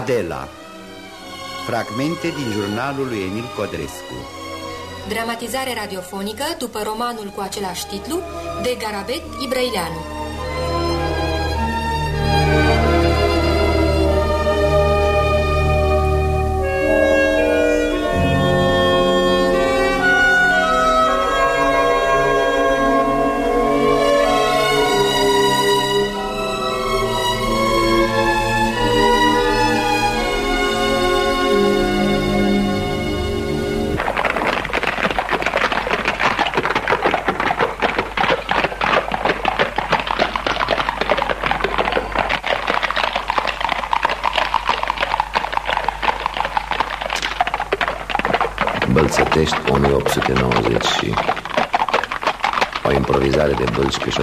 Adela. Fragmente din jurnalul lui Emil Codrescu. Dramatizare radiofonică după romanul cu același titlu de Garabet Ibrăileanu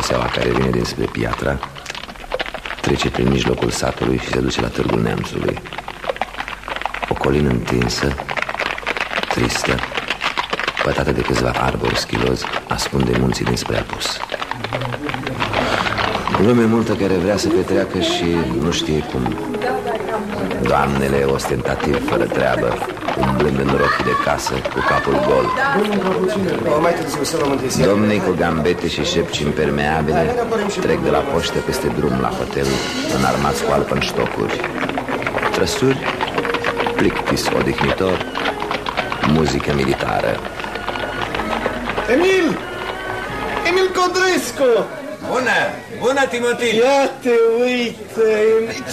șoseaua care vine dinspre Piatra Trece prin mijlocul satului și se duce la târgul neamțului. O colină întinsă, tristă Pătată de câțiva arbori schilozi Ascunde munții dinspre apus. Lume multă care vrea să petreacă și nu știe cum. Doamnele ostentativ, fără treabă umblând în rochii de casă cu capul gol. Domnii cu gambete și șepci impermeabile trec de la poștă peste drum la hotel, înarmați cu alpănștocuri. Trăsuri, plictis odihnitor, muzică militară. Emil! Emil Codrescu! Bună! Bună, Timotin! Ia te uite!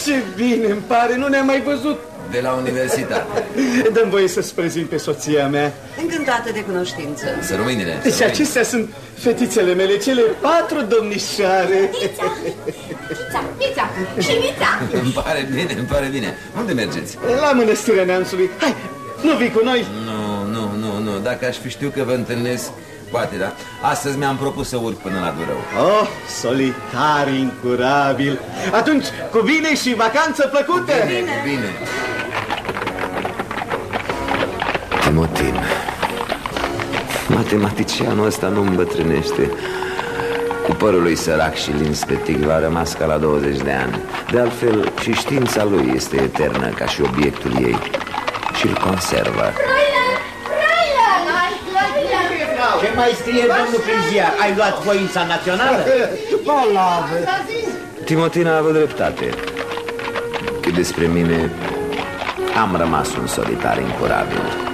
Ce bine îmi pare, nu ne-am mai văzut de la universitate. Dăm voie să-ți prezint pe soția mea. Încântată de cunoștință. Să rămâinile. Deci acestea sunt fetițele mele, cele patru domnișoare. Mița, Mița, Mița și Mița. îmi pare bine, îmi pare bine. Unde mergeți? La mănăstirea neamțului. Hai, nu vii cu noi? Nu, nu, nu, nu. Dacă aș fi știu că vă întâlnesc Poate, da. Astăzi mi-am propus să urc până la Durău. Oh, solitar, incurabil. Atunci, cu bine și vacanță plăcută! Bine, bine. bine. Timotin Matematicianul ăsta nu îmbătrânește. Cu părul lui sărac și lins pe tigl a rămas ca la 20 de ani. De altfel, și știința lui este eternă ca și obiectul ei. Și îl conservă. Ce mai scrie domnul prin ziar? Ai luat voința națională? Palavă! Timotina a avut dreptate. Cât despre mine Am rămas un solitar incurabil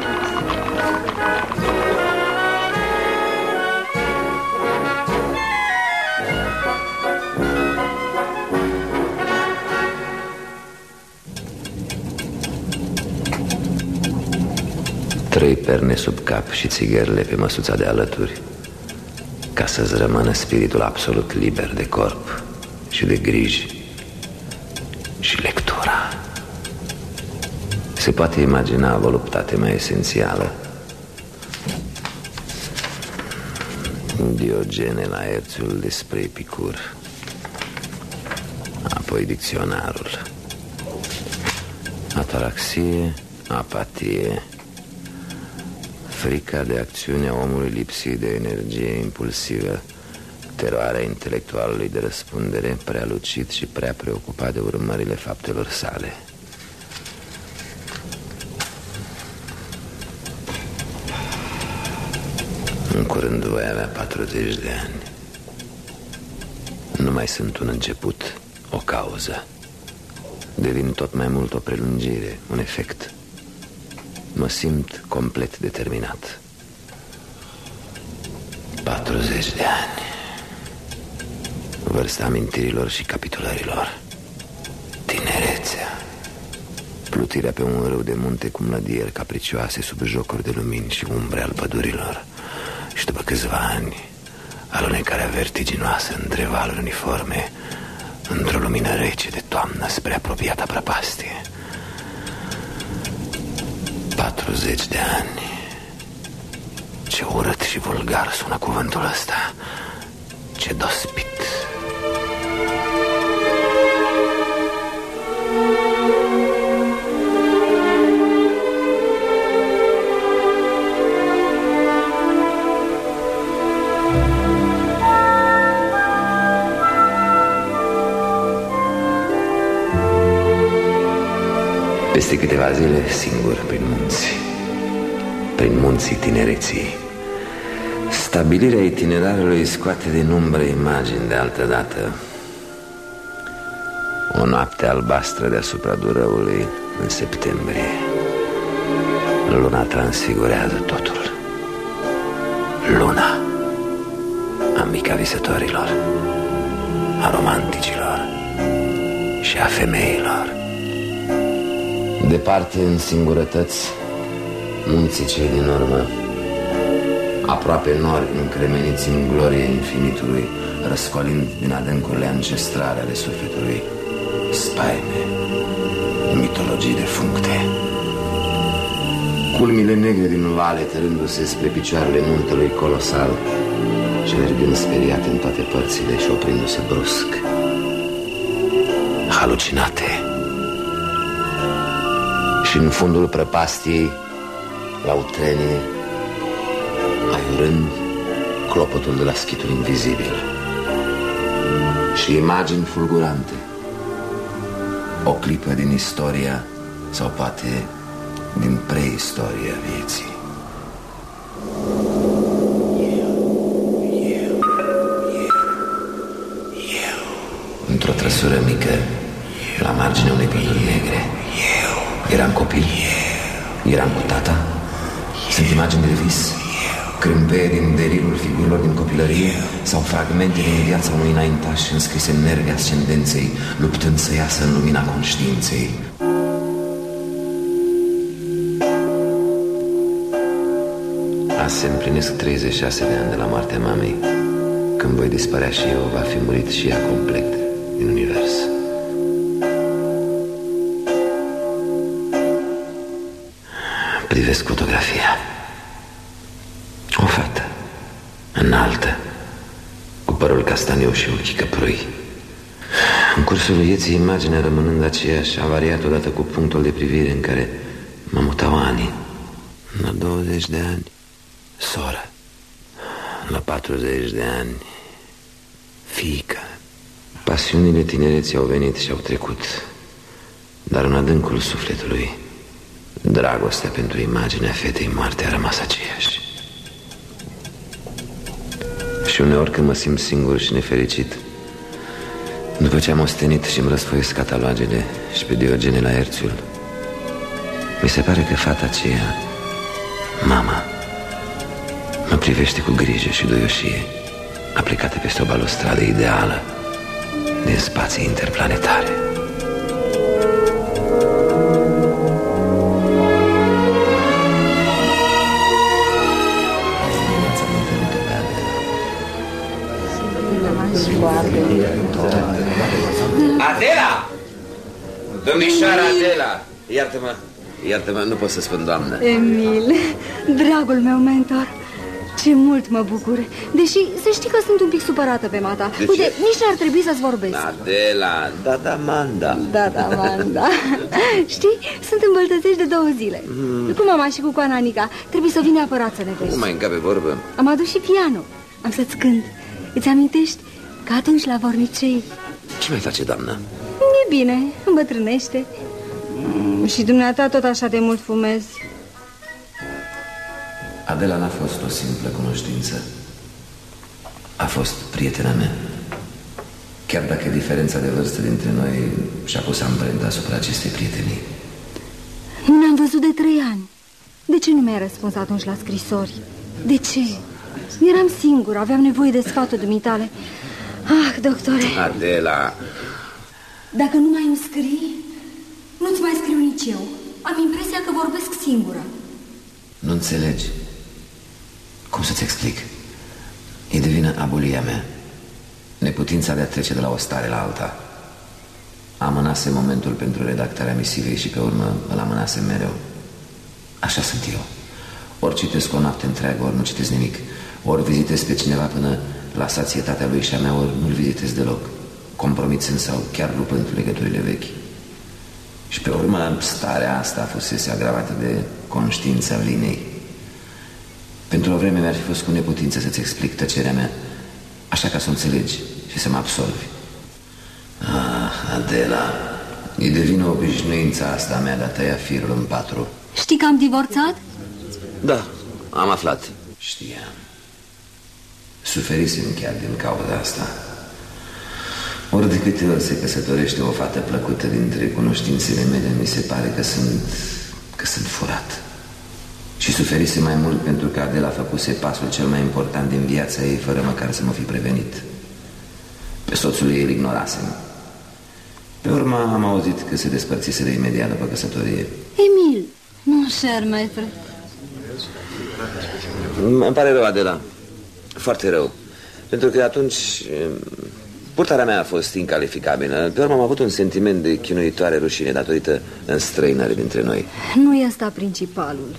Trei perne sub cap și țigările pe măsuța de alături Ca să-ți rămână spiritul absolut liber de corp și de griji Și lectura. Se poate imagina o voluptate mai esențială. Diogene la Erțul despre Epicur. Apoi dicționarul. Ataraxie, apatie Frica de acțiune a omului lipsit de energie impulsivă Teroarea intelectualului de răspundere Prea lucid și prea preocupat de urmările faptelor sale. În curând voi avea 40 de ani. Nu mai sunt un început, o cauză. Devin tot mai mult o prelungire, un efect Mă simt complet determinat. 40 de ani. Vârsta amintirilor și capitulărilor. Tinerețea. Plutirea pe un râu de munte cu mlădieri capricioase Sub jocuri de lumini și umbre al pădurilor. Și după câțiva ani Alunecarea vertiginoasă între valuri uniforme Într-o lumină rece de toamnă Spre apropiata prăpastie 40 de ani. Ce urât și vulgar sună cuvântul ăsta. Ce dospit Peste câteva zile singur prin munți. Prin munții tinereții. Stabilirea itinerarului scoate din umbră imagini de altă dată. O noapte albastră deasupra Durăului în septembrie. Luna transfigurează totul. Luna Amica visătorilor A romanticilor Și a femeilor Departe în singurătăți Munții cei din urmă. Aproape nori încremeniți în glorie infinitului Răscolind din adâncurile ancestrale ale sufletului Spaime Mitologii de functe Culmile negre din vale tărându-se spre picioarele muntelui colosal Și mergând speriate în toate părțile și oprindu-se brusc. Halucinate și în fundul prăpastiei, la utrenie, aiurând clopotul de la schitul invizibil și imagini fulgurante. O clipă din istoria sau poate din preistoria vieții. Într-o trăsură mică, la marginea unei păduri negre, Eram copil, eram cu tata, sunt imagini de vis, crâmpeie din derilul figurilor din copilărie sau fragmente din viața unui înaintaș înscrise în nervi ascendenței, luptând să iasă în lumina conștiinței. Azi se împlinesc 36 de ani de la moartea mamei. Când voi dispărea și eu, va fi murit și ea complet Privesc fotografia. O fată, înaltă, cu părul castaniu și ochii căprui. În cursul vieții, imaginea rămânând aceeași, a variat odată cu punctul de privire în care mă mutau ani. La 20 de ani, soră. La 40 de ani, fiică. Pasiunile tinereții au venit și au trecut, dar în adâncul sufletului Dragostea pentru imaginea fetei moarte a rămas aceeași. Și uneori când mă simt singur și nefericit După ce am ostenit și îmi răsfoiesc catalogele Și pe Diogene la Erțiul Mi se pare că fata aceea Mama Mă privește cu grijă și duioșie Aplicată peste o balustradă ideală Din spații interplanetare Adela! Domnișoara Adela! Iartă-mă, iartă-mă, nu pot să spun doamnă. Emil, dragul meu mentor ce mult mă bucur. Deși să știi că sunt un pic supărată pe mata. De Uite, ce? nici n-ar trebui să-ți vorbesc. Adela, da, da, Manda Da, da, Manda Știi, sunt îmbăltățești de două zile. Mm. Cu mama și cu coana Nica Trebuie să vin neapărat să ne vezi. Nu mai încape vorbă. Am adus și piano. Am să-ți cânt. Îți amintești că atunci la vornicei Ce mai face, doamnă? E bine, îmbătrânește. Mm, Și dumneata tot așa de mult fumezi. Adela n-a fost o simplă cunoștință. A fost prietena mea. Chiar dacă diferența de vârstă dintre noi și-a pus amprenta asupra acestei prietenii. Nu ne-am văzut de trei ani. De ce nu mi-ai răspuns atunci la scrisori? De ce? Eram singur, aveam nevoie de sfatul dumitale Ah, doctore. Adela. Dacă nu mai îmi scrii Nu-ți mai scriu nici eu. Am impresia că vorbesc singură. Nu înțelegi. Cum să-ți explic? E de vină abulia mea. Neputința de a trece de la o stare la alta. Amânase momentul pentru redactarea misivei și pe urmă îl amânase mereu. Așa sunt eu. Ori citesc o noapte întreagă, ori nu citesc nimic. Ori vizitez pe cineva până la sațietatea lui și a mea ori nu-l vizitez deloc, compromițând sau chiar rupând legăturile vechi. Și pe urmă starea asta fusese agravată de conștiința linei. Pentru o vreme mi-ar fi fost cu neputință să-ți explic tăcerea mea, așa ca să o înțelegi și să mă absolvi. Ah, Adela, E devine obișnuința asta mea de a tăia firul în patru. Știi că am divorțat? Da, am aflat. Știam. Suferisem chiar din cauza asta. Ori de câte ori se căsătorește o fată plăcută dintre cunoștințele mele, mi se pare că sunt, că sunt furat. Și suferise mai mult pentru că Adela a făcuse pasul cel mai important din viața ei, fără măcar să mă fi prevenit. Pe soțul ei îl ignorasem. Pe urmă am auzit că se despărțiseră imediat după căsătorie. Emil, nu, cher maître. Îmi pare rău, Adela. Foarte rău. Pentru că atunci purtarea mea a fost incalificabilă. Pe urmă am avut un sentiment de chinuitoare rușine datorită înstrăinării dintre noi. Nu e asta principalul.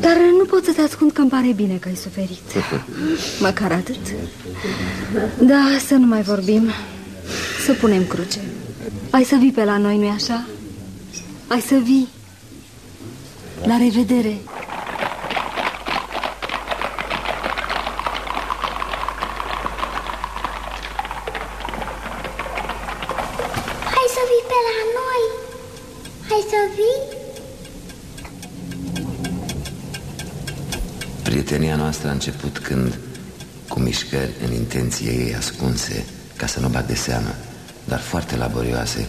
Dar nu pot să te ascund că îmi pare bine că ai suferit. Măcar atât. Da, să nu mai vorbim. Să punem cruce. Ai să vii pe la noi, nu-i așa? Ai să vii. La revedere. Prietenia noastră a început când, cu mișcări în intenție ei ascunse, ca să nu bag de seamă, dar foarte laborioase,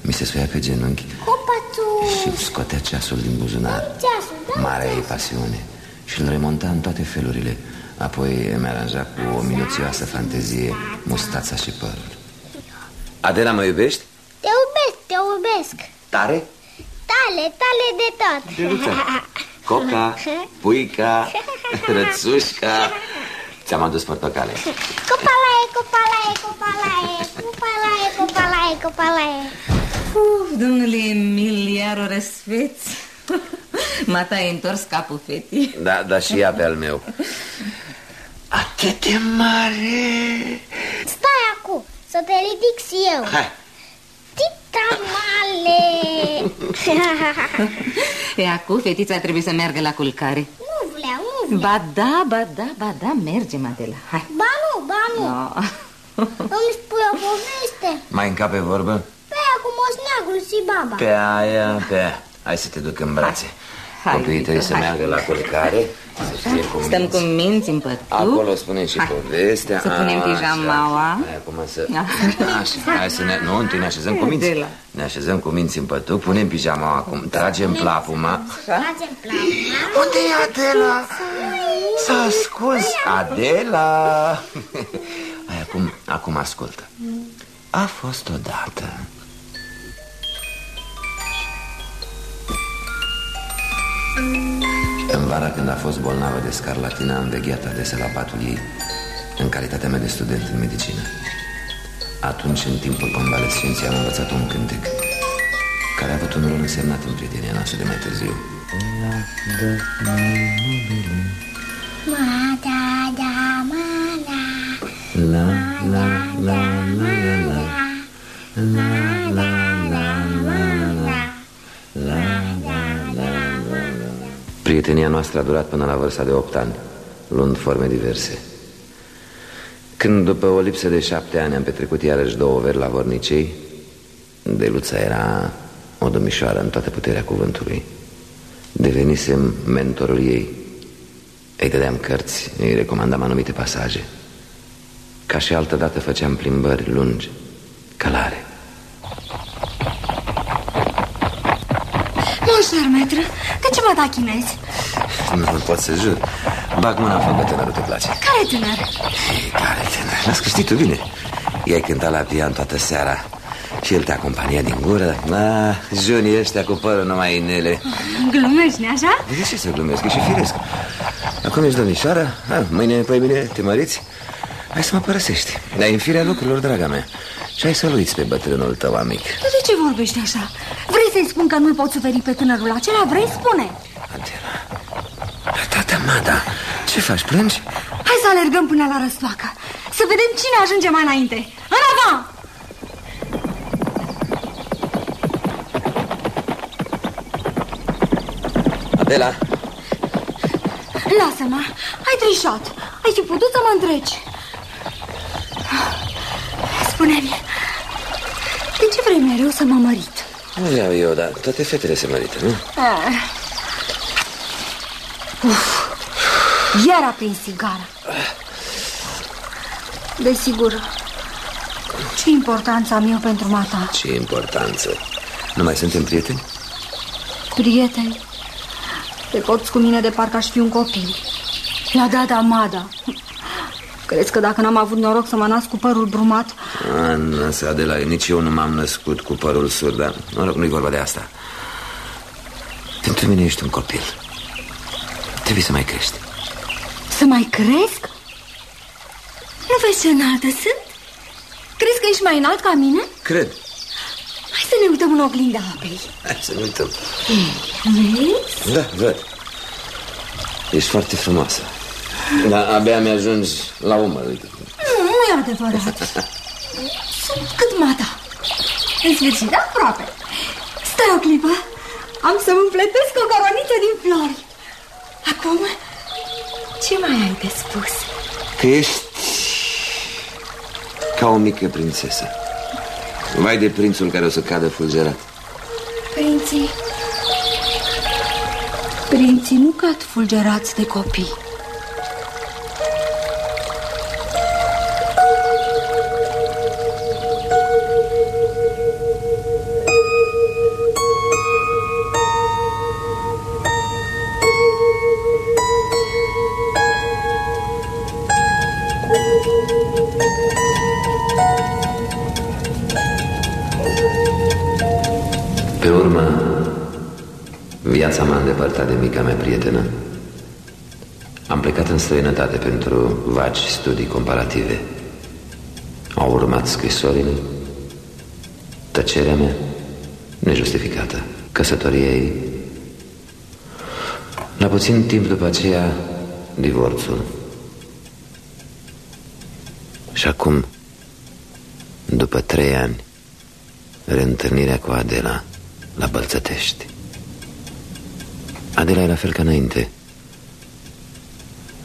mi se suia pe genunchi Copatu. și îmi scotea ceasul din buzunar. Ceasul, da, Marea ei pasiune și îl remonta în toate felurile. Apoi îmi aranja cu o minuțioasă fantezie mustața și părul. Adela, mă iubești? Te iubesc, te iubesc. Tare? Tale, tale de tot. Drăguță. Coca, puica, rățușca. Ți-am adus portocale. Copalaie, copalaie, copalaie, copalaie, copalaie, copalaie. Uf, domnule Emil, iar o răsfeți Mata ai întors capul fetii. Da, da și ea pe al meu. Atât de mare! Stai acum, să te ridic și eu. Hai, Tita male. E acum fetița trebuie să meargă la culcare nu vreau, nu vreau. Ba da, ba da, ba da, mergem Adela Hai Ba nu, ba nu. no. Îmi spui o poveste. mai încape vorbă? Pe aia cu moșneagul și baba. Pe aia, pe aia Hai să te duc în brațe Hai, Copiii Vito, trebuie să hai. meargă la culcare Să fie cu Stăm minți. cu minți în pătuc Acolo spune și Hai. povestea Să punem Așa. pijamaua. Hai acum să... Da. Așa, hai să ne... Nu, întâi ne așezăm cu minți Adela. Ne așezăm cu minți în pătuc Punem pijama acum Tragem plapuma Facem plavna. Unde e Adela? S-a ascuns Adela Hai, acum, acum ascultă A fost odată În vara când a fost bolnavă de scarlatina Am vegheat adesea la patul ei În calitatea mea de student în medicină. Atunci, în timpul convalescenței Am învățat un cântec Care a avut un rol însemnat în prietenia noastră de mai târziu. Ma da da ma la. La, la, la, la, la, la. La, la, Prietenia noastră a durat până la vârsta de 8 ani, luând forme diverse. Când, după o lipsă de șapte ani, am petrecut iarăși două veri la vornicei, Deluța era o domnișoară în toată puterea cuvântului. Devenisem mentorul ei. Îi dădeam cărți, îi recomandam anumite pasaje. Ca și altădată făceam plimbări lungi, călare. Mon cher maître, de ce mă tachinezi? Nu pot să jur. Bag mâna în foc, bă, tânărul, te place. Care tânăr? Ei, care tânăr? L-ați câștit tu bine. I-ai cântat la pian toată seara și el te acompania din gură. Ah, junii ăștia cu părul numai inele. Glumești, nu așa? De ce să glumesc? E și firesc. Acum ești domnișoară, ah, mâine, păi bine, te măriți? Hai să mă părăsești. Dar în firea lucrurilor, draga mea. Și hai să-l uiți pe bătrânul tău amic. Dar de ce vorbești așa? Vrei să-i spun că nu-l pot suferi pe tânărul acela? Vrei? Spune! Adela. Tata, Mada, ce faci, plângi? Hai să alergăm până la răstoacă Să vedem cine ajunge mai înainte În avant! Adela, Lasă-mă, ai trișat Ai fi putut să mă întreci Spune-mi De ce vrei mereu eu să mă mărit Nu vreau eu, dar toate fetele se mărită, nu? ah. Uf. Iar a prins sigara Desigur Ce importanță am eu pentru mata? Ce importanță Nu mai suntem prieteni? Prieteni Te poți cu mine de parcă aș fi un copil La Dada Mada Crezi că dacă n-am avut noroc să mă nasc cu părul brumat Însă, Adela, nici eu nu m-am născut cu părul sur Dar, noroc, nu-i vorba de asta. Pentru mine ești un copil. Trebuie să mai crești. Să mai cresc? Nu vezi ce înaltă sunt? Crezi că ești mai înalt ca mine? Cred. Hai să ne uităm în oglinda apei. Hai să ne uităm. Vezi? Da, văd. Ești foarte frumoasă. Dar abia mi-ajungi la umăr, uite. Nu, nu e adevărat Sunt cât mata În sfârșit, aproape. Stai o clipă. Am să-mi împletesc o coroniță din flori. Acum, ce mai ai de spus? Că ești ca o mică prințesă. Vai de prințul care o să cadă fulgerat. Prinții Prinții nu cad fulgerați de copii Pe urmă, viața m-a îndepărtat de mica mea prietenă. Am plecat în străinătate pentru vagi studii comparative. Au urmat scrisorile, tăcerea mea, nejustificată, căsătoria ei. La puțin timp după aceea, divorțul. Și acum, după trei ani, reîntâlnirea cu Adela la Bălțătești. Adela e la fel ca înainte.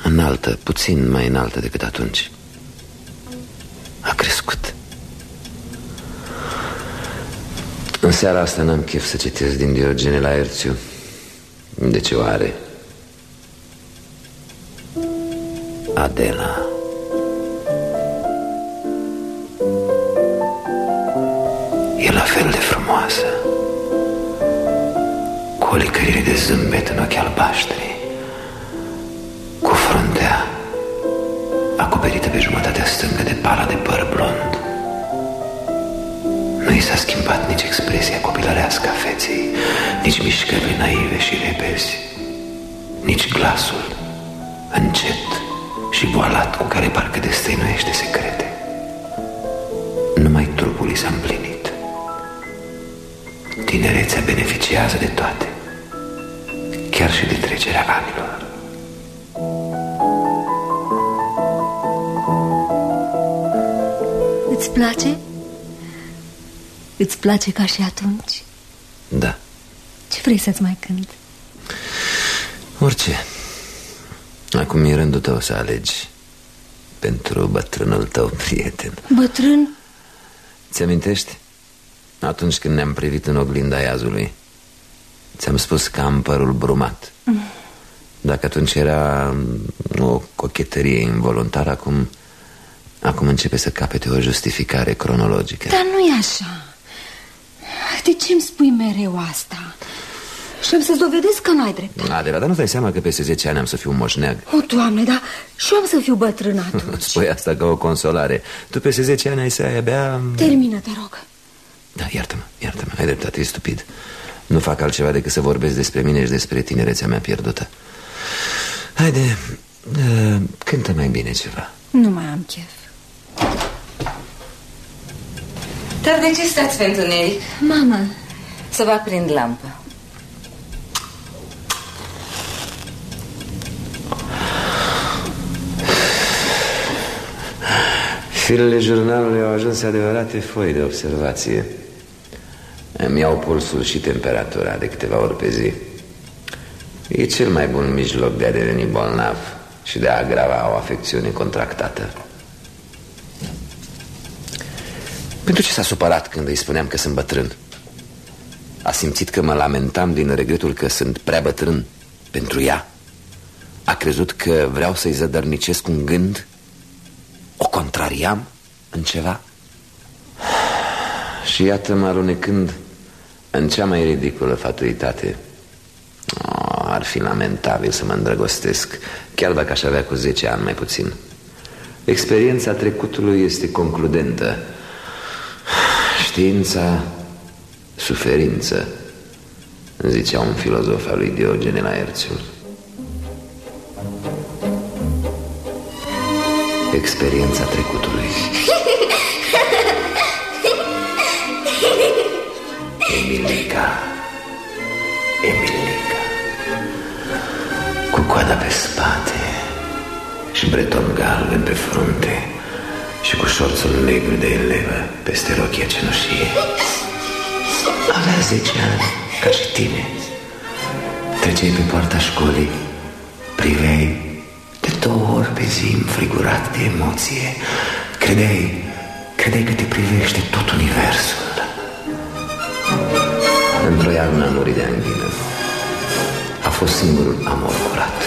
Înaltă, puțin mai înaltă decât atunci. A crescut. În seara asta n-am chef să citesc din Diogene la Erțiu. De ce o are? Adela. E la fel de frumoasă Cu o licărire de zâmbet în ochii albaștri Cu fruntea Acoperită pe jumătatea stângă de pala de păr blond. Nu i s-a schimbat nici expresia copilărească a feței Nici mișcările naive și repezi Nici glasul Încet și voalat Cu care parcă destăinuiește secrete. Numai trupul i s-a împlinit. Tinerețea beneficiază de toate Chiar și de trecerea anilor Îți place? Îți place ca și atunci? Da Ce vrei să-ți mai cânt? Orice Acum e rândul tău să alegi Pentru bătrânul tău prieten Bătrân? Ți-amintești? Atunci când ne-am privit în oglinda iazului Ți-am spus că am părul brumat. Mm. Dacă atunci era o cochetărie involuntară Acum, acum începe să capete o justificare cronologică. Dar nu e așa. De ce îmi spui mereu asta? Și am să-ți dovedesc că n-ai drept. Adela, dar nu dai seama că peste 10 ani am să fiu un moșneag. O, Doamne, dar și eu am să fiu bătrân atunci. Spui asta ca o consolare. Tu peste 10 ani ai să ai abia... Termină, te rog. Da, iartă-mă, iartă-mă, ai dreptate, e stupid Nu fac altceva decât să vorbesc despre mine și despre tinerețea mea pierdută. Haide, uh, cântă mai bine ceva. Nu mai am chef. Dar de ce stați pe întuneric? Mamă. Să vă aprind lampă. Firele jurnalului au ajuns adevărate foi de observație Îmi iau pulsul și temperatura de câteva ori pe zi E cel mai bun mijloc de a deveni bolnav Și de a agrava o afecțiune contractată Pentru ce s-a supărat când îi spuneam că sunt bătrân? A simțit că mă lamentam din regretul că sunt prea bătrân pentru ea? A crezut că vreau să-i zădărnicesc un gând? O contrariam în ceva? Și iată-mă alunecând în cea mai ridicolă fatuitate oh, Ar fi lamentabil să mă îndrăgostesc Chiar dacă aș avea cu 10 ani mai puțin. Experiența trecutului este concludentă. Știința, suferință Zicea un filozof al lui Diogene la Erțiul. Experiența trecutului Emilica. Emilica. Cu coada pe spate Și breton galben pe frunte Și cu șorțul negru de elevă Peste rochia cenușie. Avea zece ani Ca și tine. Treceai pe poarta școlii Priveai de două ori pe zi înfrigurat de emoție. Credeai, credeai că te privește tot universul Într-o iarnă a murit de anghină. A fost singurul amor curat.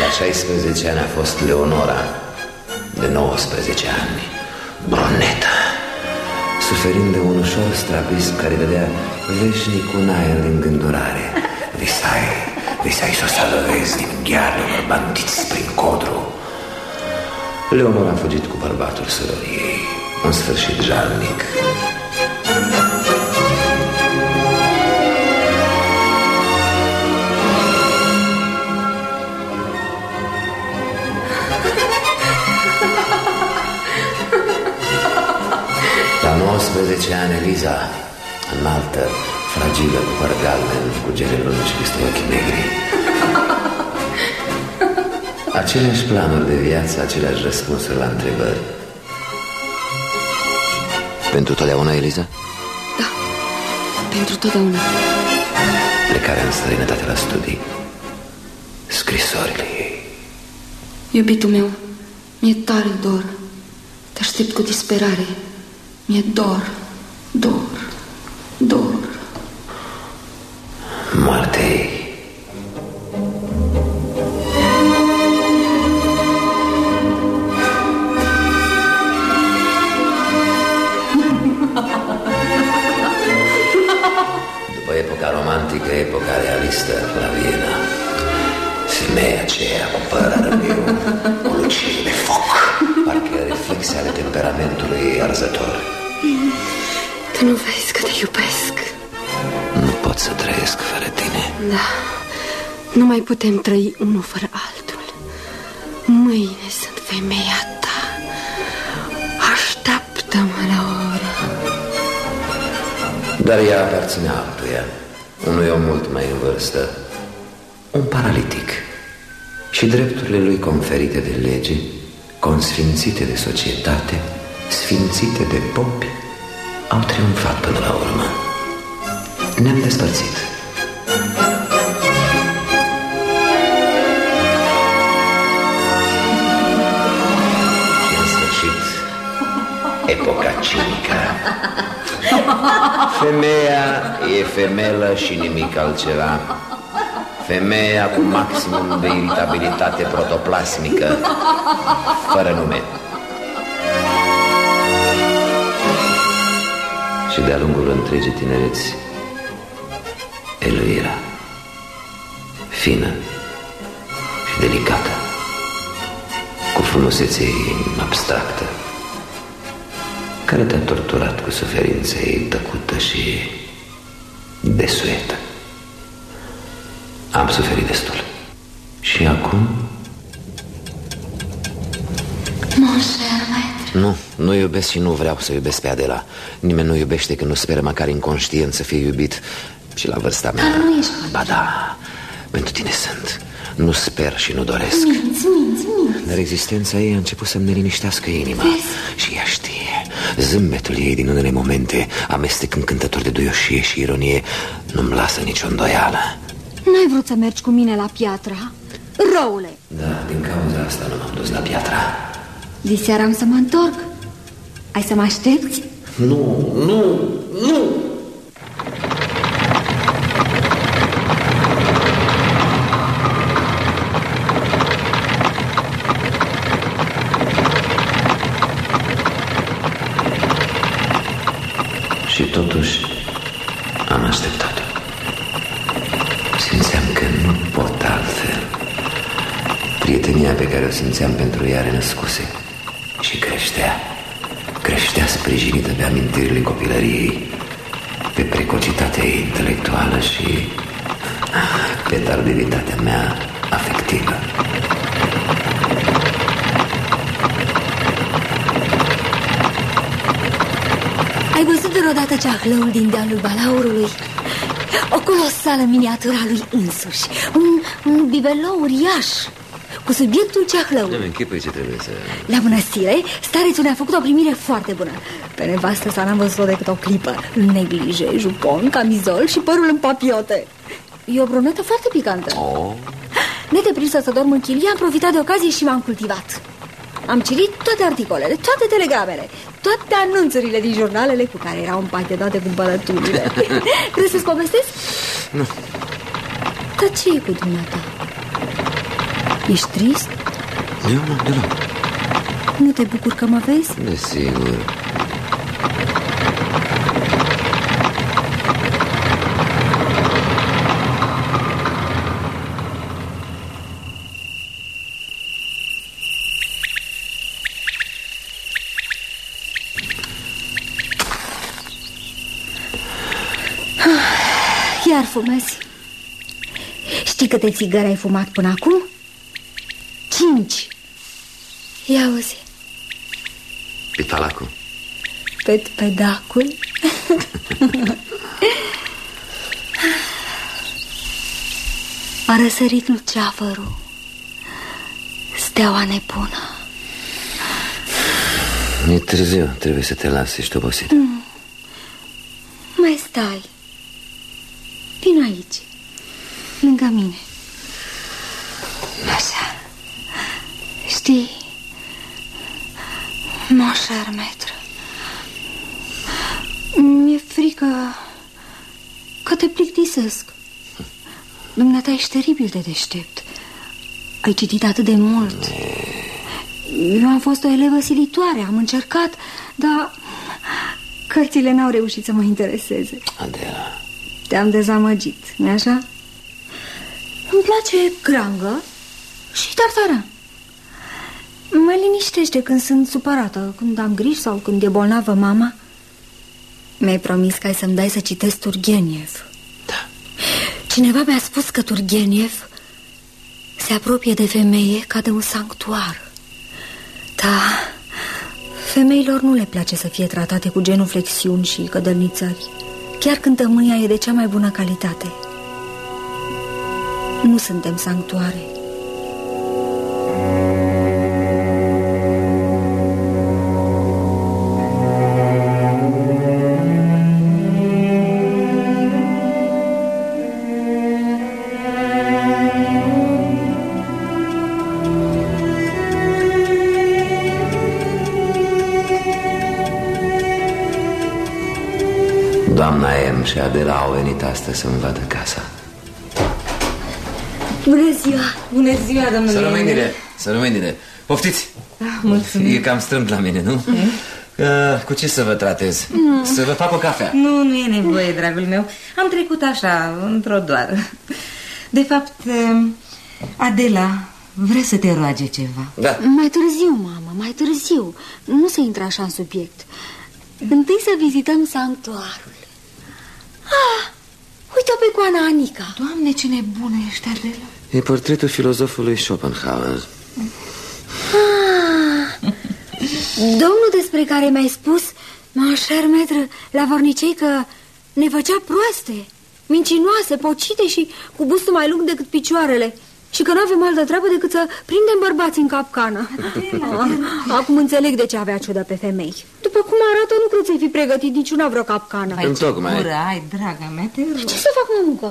La 16 ani a fost Leonora De 19 ani Bruneta Suferind de un ușor strabism care dădea veșnic un aer din gândurare Visai, visai să o salvezi din ghearelor bandiți prin codru Leonora a fugit cu bărbatul sărorii ei Un sfârșit jalnic La 19 ani, Eliza, înaltă, fragilă, cu păr galben, cu gene lungi și peste ochi negri. Aceleași planuri de viață, aceleași răspunsuri la întrebări. Pentru totdeauna, Eliza? Da, pentru totdeauna. Plecarea în străinătate la studii. Scrisorile ei. Iubitul meu, mi-e tare dor. Te aștept cu disperare. Mi-e dor, dor, dor Tu nu vezi că te iubesc. Nu pot să trăiesc fără tine. Da, nu mai putem trăi unul fără altul. Mâine sunt femeia ta. Așteaptă-mă la oră. Dar ea aparținea altuia. Unui om mult mai în vârstă. Un paralitic. Și drepturile lui conferite de lege Consfințite de societate Sfințite de popi Au triumfat până la urmă. Ne-am despărțit. Și în sfârșit Epoca cinică. Femeia e femelă și nimic altceva. Femeia cu maximum de iritabilitate protoplasmică Fără nume Și de-a lungul întregii tinereți Eluira Fină și delicată Cu frumusețe abstractă care te-a torturat cu suferința ei tăcută și desuetă. Am suferit destul. Și acum? Nu, nu iubesc și nu vreau să iubesc pe Adela. Nimeni nu iubește când nu speră măcar inconștient să fie iubit. Și la vârsta mea... Dar nu ești Ba da, pentru tine sunt. Nu sper și nu doresc. minți, minți, minți Dar existența ei a început să-mi neliniștească inima Și ea știe, Zâmbetul ei din unele momente Amestec încântător de duioșie și ironie Nu-mi lasă nicio îndoială N-ai vrut să mergi cu mine la piatra? Răule! Da, din cauza asta nu m-am dus la piatra Diseară am să mă întorc Ai să mă aștepți? Nu, nu, nu Și totuși am așteptat-o. Simțeam că nu pot altfel. Prietenia pe care o simțeam pentru ea renăscuse și creștea. Creștea sprijinită pe amintirile copilăriei, pe precocitatea ei intelectuală și pe tardivitatea mea afectivă. Ai văzut vreodată ceahlăul din dealul Balaurului? O colosală miniatură a lui însuși Un, un bibelou uriaș Cu subiectul ceahlăului Nu închipui ce trebuie să... La mănăstire, starețul ne-a făcut o primire foarte bună Pe nevastă sa n-am văzut-o decât o clipă Neglije, jupon, camizol și părul în papiote E o brunetă foarte picantă oh. Nedeprinsă să dorm în chilie, am profitat de ocazie și m-am cultivat am citit toate articolele, toate telegramele, toate anunțurile din jurnalele cu care erau împachetate cu bălăturile. Vrei să-ți povestesc? Nu. Dar ce e cu dumneata? Ești trist? Eu nu, deloc. Nu te bucur că mă vezi? Desigur. Iar fumezi Știi câte țigări ai fumat până acum? Cinci Ia uzi. Pitalacul Pet pedacul. A răsărit luceafărul. Steaua nebună. E târziu, trebuie să te las, ești obosit. Mm. Mai stai. Vino aici Lângă mine. Așa Știi? Mon cher maître. Mi-e frică Că te plictisesc. Dumneata ești teribil de deștept. Ai citit atât de mult. Eu am fost o elevă silitoare Am încercat, dar Cărțile n-au reușit să mă intereseze. Adela. Te-am dezamăgit, nu așa? Îmi place grangă și tartaran Mă liniștește când sunt supărată Când am griji sau când e bolnavă mama. Mi-ai promis că ai să-mi dai să citesc Turgeniev. Da. Cineva mi-a spus că Turgeniev Se apropie de femeie ca de un sanctuar. Da Femeilor nu le place să fie tratate cu genuflexiuni și cădălnițări Chiar când tămâia e de cea mai bună calitate. Nu suntem sanctuare Adela au venit astăzi să-mi vadă casa Bună ziua! Bună ziua, domnule Să rămâi bine, să rămâi bine Poftiți! Da, mulțumim E cam strâmt la mine, nu? Mm? Uh, cu ce să vă tratez? Mm. Să vă fac o cafea? Nu, nu e nevoie, dragul meu Am trecut așa, într-o doar De fapt, Adela vrea să te roage ceva Da Mai târziu, mamă, mai târziu Nu se intră așa în subiect Întâi să vizităm sanctuarul Ah, uite-o pe coana Anica. Doamne, ce nebună ești, Adela. E portretul filozofului Schopenhauer. Ah, Domnul despre care mi-ai spus Mon cher maître, la vornicei că ne făcea proaste Mincinoase, pocite și cu bustul mai lung decât picioarele și că nu avem altă treabă decât să prindem bărbați în capcană. Ah, Acum înțeleg de ce avea ciudă pe femei. După cum arată, nu cred să-i fi pregătit niciuna vreo capcană. Hai, ce gură ai, draga mea, te rog. Ce să fac, mămucă?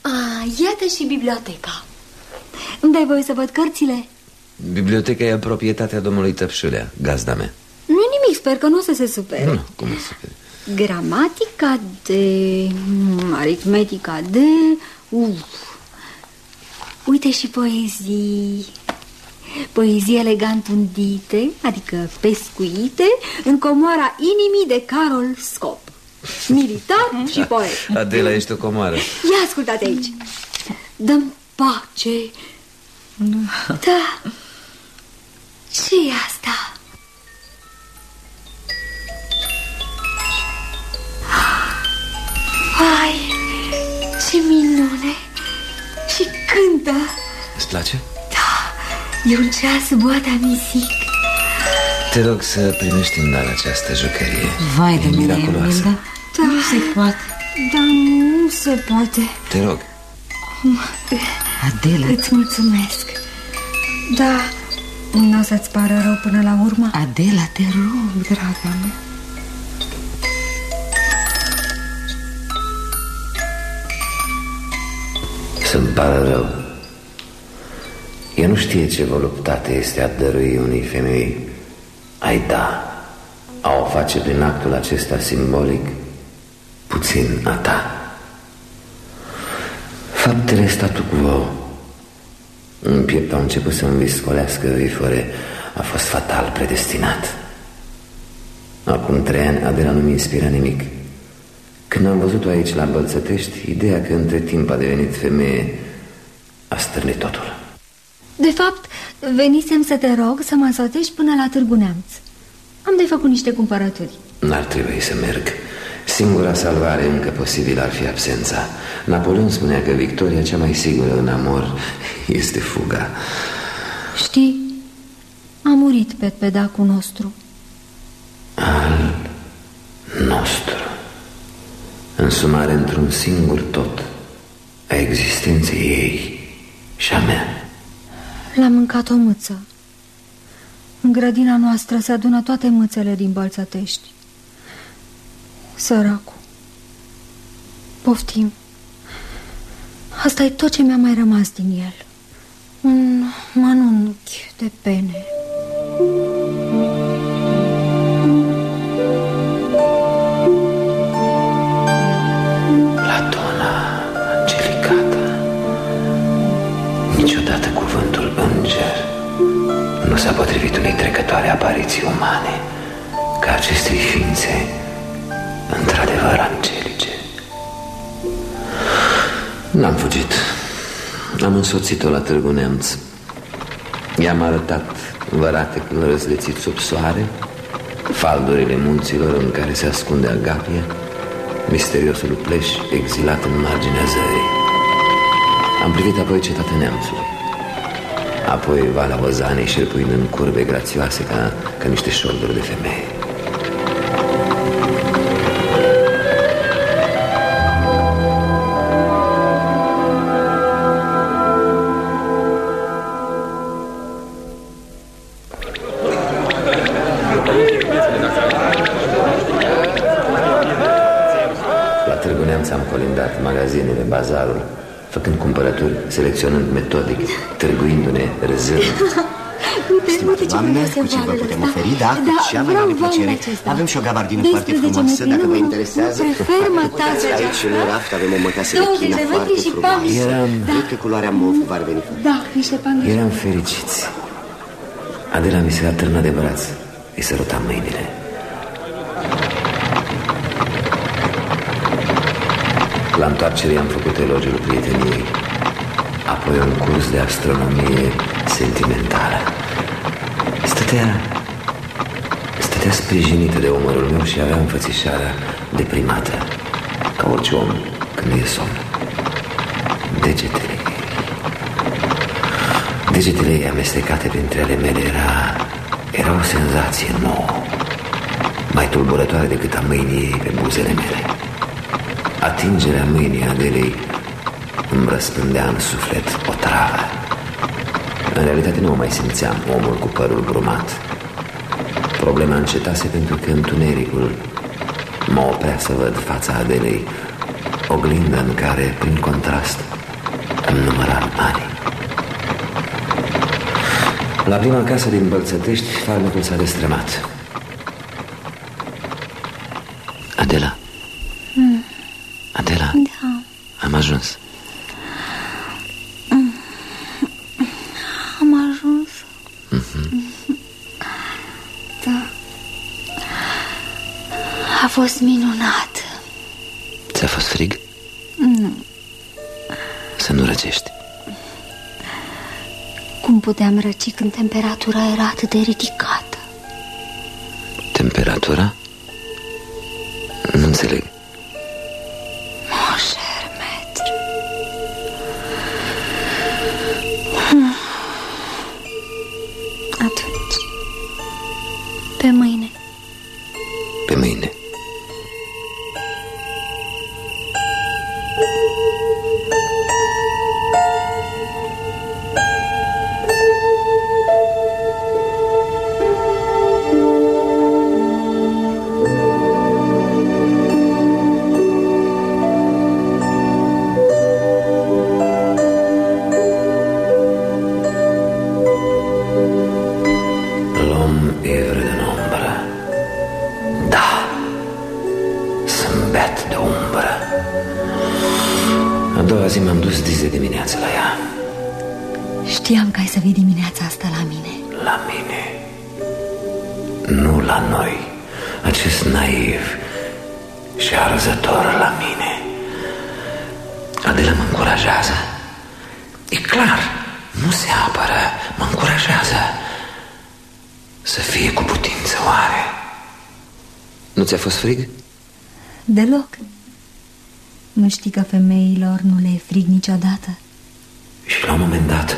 A, iată și biblioteca. Îmi dai voie să văd cărțile? Biblioteca e proprietatea domnului Tăpșulea, gazda mea nu nimic, sper că nu o să se supere Nu, cum se supere? Gramatica de... Aritmetica de... Uf. Uite și poezii. Poezii elegant undite, adică pescuite În comoara inimii de Carol Scop. Militar și poet. Adela, ești o comoară. Ia ascultate aici. Dăm pace. Da. Ce e asta? Vai, ce minune! Și cântă! Îți place? Da, e un ceas boata misic. Te rog să primești în dar această jucărie. Vai de mine, Emilda da. Nu se poate. Da, nu se poate. Te rog. Adela Îți mulțumesc. Da, nu o să-ți pară rău până la urmă? Adela, te rog, draga mea Să-mi pară rău. Ea nu știe ce voluptate este a dărui unei femei. Ai da A o face prin actul acesta simbolic Puțin a ta. Faptele statu quo. În piept au început să-mi viscolească vifore. A fost fatal predestinat. Acum trei ani Adela nu mi inspira nimic Când am văzut-o aici la Bălțătești Ideea că între timp a devenit femeie A stârnit totul. De fapt, venisem să te rog să mă însoțești până la Târgu Neamț. Am de făcut niște cumpărături. N-ar trebui să merg. Singura salvare încă posibilă ar fi absența. Napoleon spunea că victoria cea mai sigură în amor este fuga. Știi, a murit pe pedacul nostru. Al nostru Însumare într-un singur tot A existenței ei și a mea. L-a mâncat o mâță. În grădina noastră se adună toate mâțele din Bălțătești Săracul. Poftim. Asta e tot ce mi-a mai rămas din el. Un mănunchi de pene. Platona Nu s-a potrivit unei trecătoare apariții umane Ca acestei ființe Într-adevăr angelice. N-am fugit. Am însoțit-o la Târgu Neamț. I-am arătat văratecul răzlețit sub soare Faldurile munților în care se ascunde Agapia Misteriosul pleș exilat în marginea zării. Am privit apoi cetatea neamțului Apoi Valea Ozanei șerpuind în curbe grațioase ca, ca niște șolduri de femeie bazarul, făcând cumpărături, selecționând metodic, târguindu-ne, râzând. Uite, uite ce Doamne, cu ce vă putem oferi, da, cu da, cea mai mare plăcere. Avem și o gabardină foarte frumoasă, dacă vă interesează. Prefer mătase Aici, în raft, avem o mătase de chină foarte frumoasă. Eram... Cred că culoarea mov v-ar veni Da, niște pangliști. Eram fericiți. Adela mi se atârnă de braț. Îi sărutam mâinile. La întoarcere am făcut elogiul prieteniei Apoi un curs de astronomie sentimentală. Stătea Stătea sprijinită de umărul meu și avea înfățișarea deprimată Ca orice om când e somn. Degetele ei. Degetele ei amestecate printre ale mele era Era o senzație nouă Mai tulburătoare decât a mâinii ei pe buzele mele. Atingerea mâinii Adelei îmi răspândea în suflet o travă În realitate nu mă mai simțeam omul cu părul brumat. Problema încetase pentru că întunericul mă oprea să văd fața Adelei, oglindă în care, prin contrast, îmi număram ani. La prima casă din Bălțătești, farmecul s-a destrămat. Adela. Mm. Adela. Da. Am ajuns. Mm. Am ajuns. Mhm. Da. A fost minunat. Ți-a fost frig? Nu. Să nu răcești. Cum puteam răci când temperatura era atât de ridicată? Nu ți-a fost frig? Deloc Nu știi că femeilor nu le e frig niciodată? Și la un moment dat,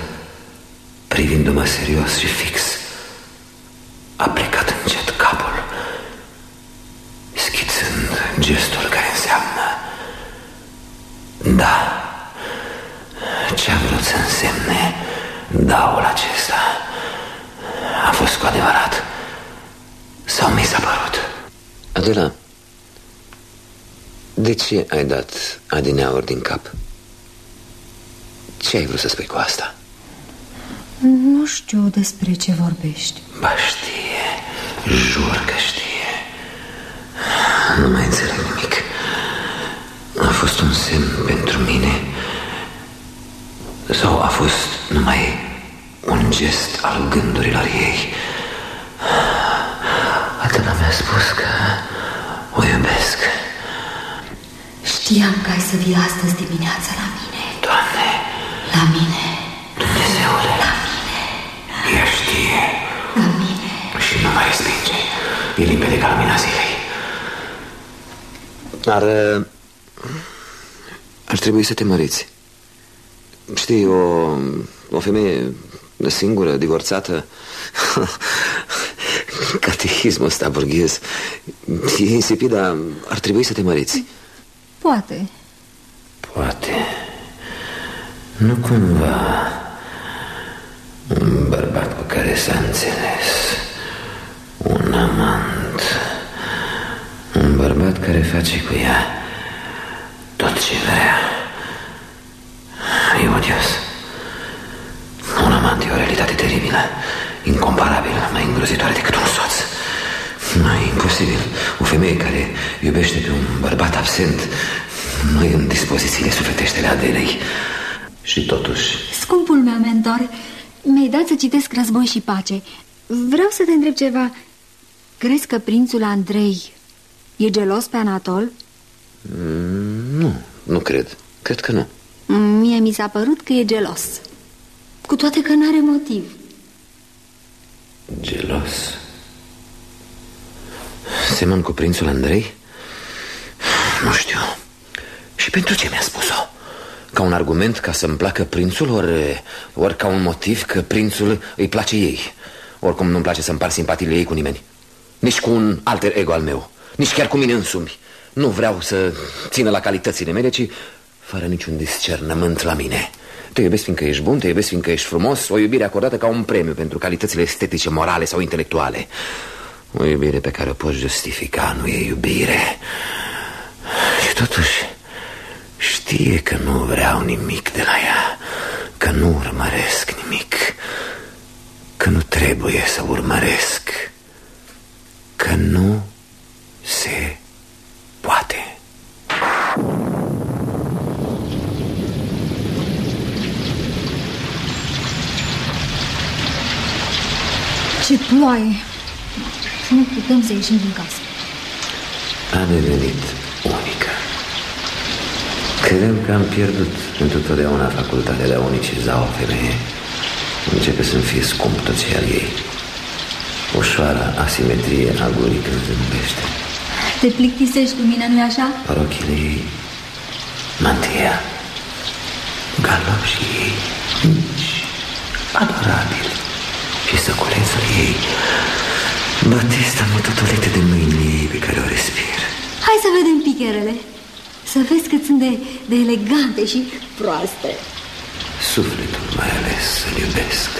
privindu-mă serios și fix, a plecat încet capul, schițând gestul care înseamnă Da, ce a vrut să însemne daul acesta a fost cu adevărat sau mi s-a părut? Adela, de ce ai dat adineauri din cap? Ce ai vrut să spui cu asta? Nu știu despre ce vorbești. Ba știe, jur că știe. Nu mai înțeleg nimic. A fost un semn pentru mine. Sau a fost numai un gest al gândurilor ei. Atâta mi-a spus că o iubesc Știam că ai să vii astăzi dimineața la mine. Doamne, La mine. Dumnezeule! La mine. Ea știe. La mine. Și nu mai respinge. E limpede ca lumina zilei. Dar uh, Ar trebui să te măriți. Știi, o, o femeie singură, divorțată Catehismul ăsta burghez E insipid, dar ar trebui să te măriți Poate. Poate. Nu cumva. Un bărbat cu care s-a înțeles. Un amant. Un bărbat care face cu ea Tot ce vrea. E odios. Un amant e o realitate teribilă Incomparabil, mai îngrozitoare decât un soț Nu, e imposibil. O femeie care iubește pe un bărbat absent Nu e în dispozițiile sufleteștele Adelei. Și totuși Scumpul meu mentor Mi-ai dat să citesc Război și Pace. Vreau să te întreb ceva. Crezi că prințul Andrei e gelos pe Anatol? mm, Nu, nu cred. Cred că nu. Mie mi s-a părut că e gelos. Cu toate că n-are motiv. Gelos Semăn cu prințul Andrei? Nu știu. Și pentru ce mi-a spus-o? Ca un argument ca să-mi placă prințul ori, ori ca un motiv că prințul îi place ei. Oricum nu-mi place să împar simpatiile ei cu nimeni. Nici cu un alter ego al meu. Nici chiar cu mine însumi. Nu vreau să țină la calitățile mele, ci fără niciun discernământ la mine. Te iubesc fiindcă ești bun, te iubesc fiindcă ești frumos O iubire acordată ca un premiu pentru calitățile estetice, morale sau intelectuale O iubire pe care o poți justifica, nu e iubire Și totuși știe că nu vreau nimic de la ea Că nu urmăresc nimic Că nu trebuie să urmăresc Că nu se poate Ce ploaie! Nu putem să ieșim din casă. A devenit unică. Credem că am pierdut pentru totdeauna facultatea de a uniciza o femeie. Începe să-mi fie scump tot ce al ei. Ușoara asimetrie a gurii când zâmbește. Te plictisești cu mine, nu-i așa? Parochile ei Mantia Galoșii ei Mici Adorabili Și săculețul ei Batista mutătolete de mâinile ei pe care o respir Hai să vedem picherele. Să vezi cât sunt de, de elegante și proaste. Sufletul mai ales să-l iubesc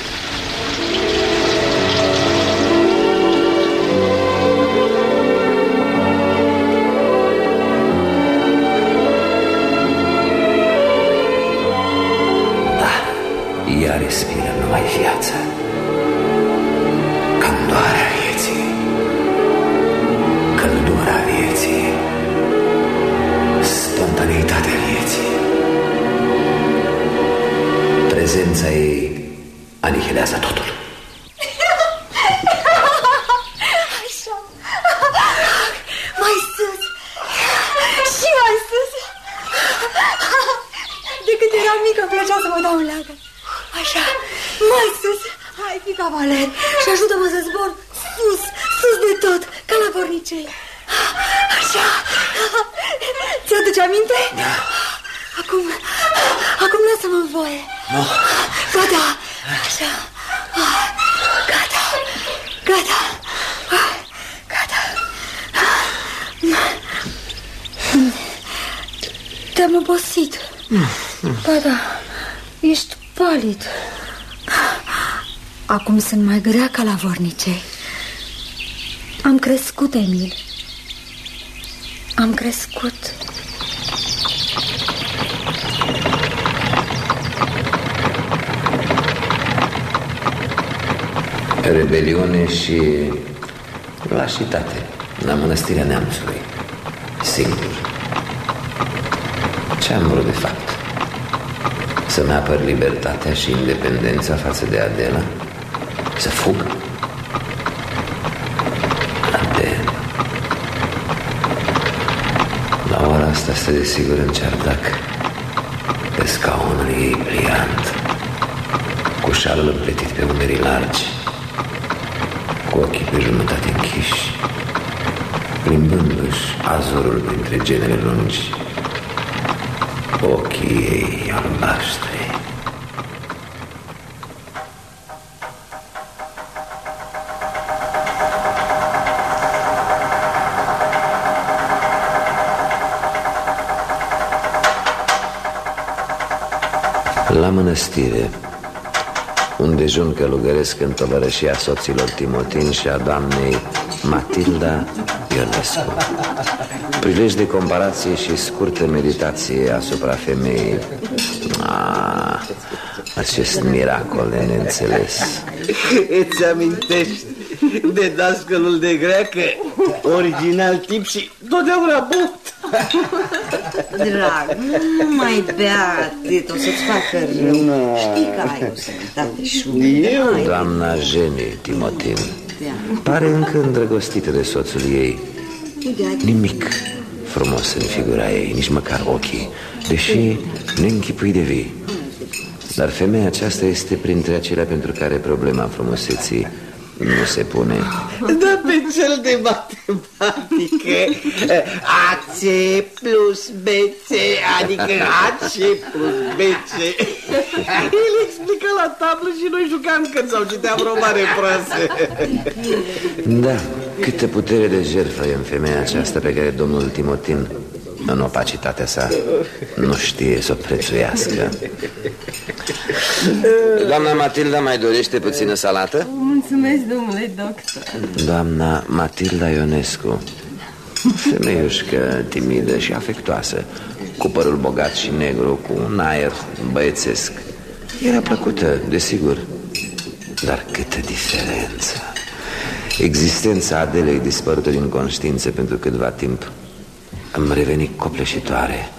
mai grea ca la vornice. Am crescut, Emil. Am crescut. Rebeliune și lașitate la mănăstirea neamțului Singur Ce am vrut de fapt? Să-mi apăr libertatea și independența față de Adela? Să fug? Adela La ora asta stă desigur în ceardac Pe scaunul ei pliant Cu șalul împletit pe umerii largi cu ochii pe jumătate închiși, plimbându-și azurul printre genele lungi, ochii ei albaștri. Mănăstire, un dejun călugăresc în tovărășia soților Timotin și a doamnei Matilda Ionescu. Prilej de comparație și scurtă meditație asupra femeii. Ah, acest miracol de neînțeles. Îți amintești de dascălul de greacă? Original tip și totdeauna but. Drag, nu mai bea atât, o să-ți facă rău. Nu. Știi că ai o sănătate și Eu? Doamna Jenny Timotin pare încă îndrăgostită de soțul ei. Nimic frumos în figura ei, nici măcar ochii, deși neînchipui de vii. Dar femeia aceasta este printre acelea pentru care problema frumuseții nu se pune. Da, pe cel de matematică. AC plus BC Adică AC plus BC El explica la tablă și noi jucam când sau citeam romane proase Da, câtă putere de jertfă e în femeia aceasta pe care domnul Timotin În opacitatea sa Nu știe să o prețuiască. Doamna Matilda mai dorește puțină salată? Mulțumesc, domnule doctor. Doamna Matilda Ionescu Femeiușcă timidă și afectoasă Cu părul bogat și negru Cu un aer băiețesc. Era plăcută, desigur Dar câtă diferență. Existența Adelei dispărută din conștiință pentru câtva timp Îmi reveni copleșitoare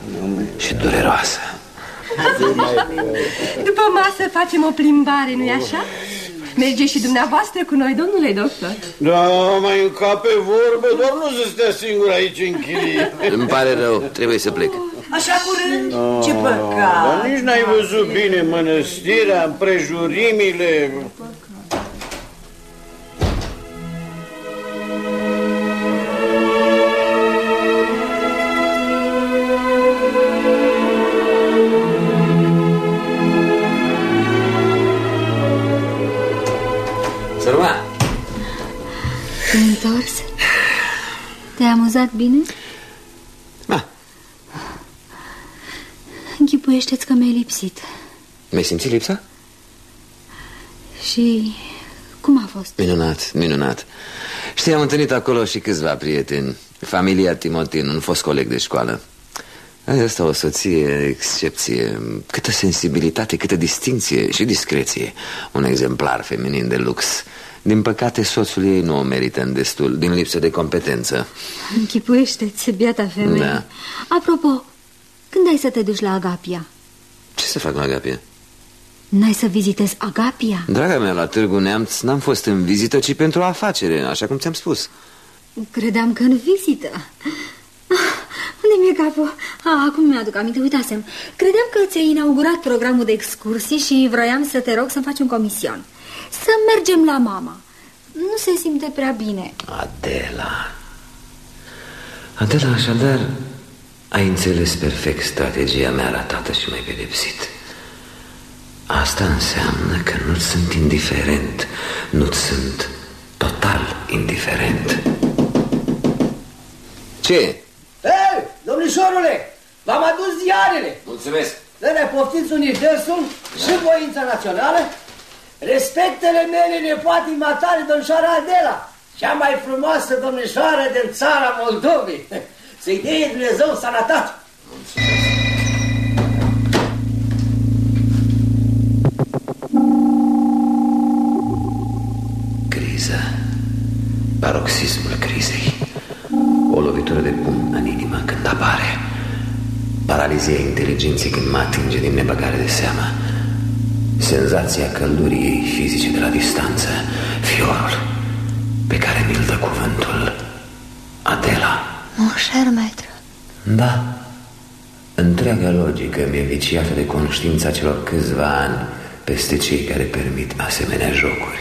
și dureroasă. După masă facem o plimbare, nu-i așa? Merge și dumneavoastră cu noi, domnule doctor. Da, mai încape vorbe, doar nu să stea singur aici în chilie Îmi pare rău, trebuie să plec. Așa curând? Ce Dar păcat nici n-ai văzut bine mănăstirea, împrejurimile Te-ai amuzat bine? Da. Închipuiește-ți că mi-ai lipsit mi-ai simțit lipsa? Și cum a fost? Minunat, minunat Știi, am întâlnit acolo și câțiva prieteni Familia Timotin, un fost coleg de școală Asta o soție excepție Câtă sensibilitate, câtă distinție și discreție Un exemplar feminin de lux Din păcate, soțul ei nu o merită în destul Din lipsă de competență Închipuiește-ți, biata femeie Da. Apropo, când ai să te duci la Agapia? Ce să fac la Agapia? N-ai să vizitezi Agapia? Draga mea, la Târgu Neamț n-am fost în vizită, ci pentru afacere, așa cum ți-am spus Credeam că în vizită Ah, Unde mi-e capul? Ah, acum mi-aduc aminte, uitasem Credeam că ți-ai inaugurat programul de excursii Și vroiam să te rog să-mi faci un comision Să mergem la mama Nu se simte prea bine Adela Adela, așadar, ai înțeles perfect strategia mea ratată și mai pedepsit Asta înseamnă că nu sunt indiferent Nu sunt total indiferent Ce? Ei, domnișorule, v-am adus ziarele. Mulțumesc Să ne poftiți universul și voința națională. Respectele mele nepoatii matale, domnișoara Adela, cea mai frumoasă domnișoară din țara Moldovei. Să-i dea Dumnezeu sănătate. Criza. Paroxismul crizei. O lovitură de pumn în inimă când apare. Paralizia inteligenței când mă atinge din nebăgare de seamă Senzația căldurii ei fizice de la distanță Fiorul pe care mi-l dă cuvântul Adela. Mon cher maître. Da. Întreaga logică mi-e viciată de conștiința celor câțiva ani Peste cei care permit asemenea jocuri.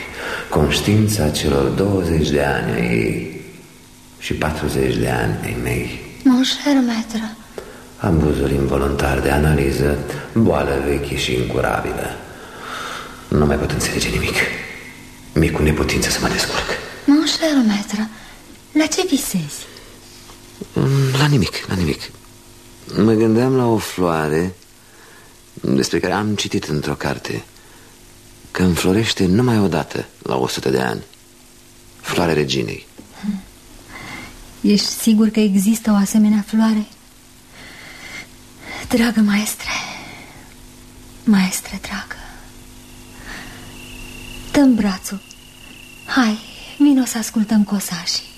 Conștiința celor 20 de ani ai ei Și 40 de ani ai mei. Mon cher maître. Am buzuri involuntar de analiză Boală veche și incurabilă Nu mai pot înțelege nimic. Mi-e cu neputință să mă descurc. Mon cher maître La ce visezi? La nimic, la nimic. Mă gândeam la o floare Despre care am citit într-o carte Că înflorește numai odată La 100 de ani. Floarea reginei. Ești sigur că există o asemenea floare? Dragă maestre Maestre dragă Dăm brațul. Hai, vino să ascultăm cosașii.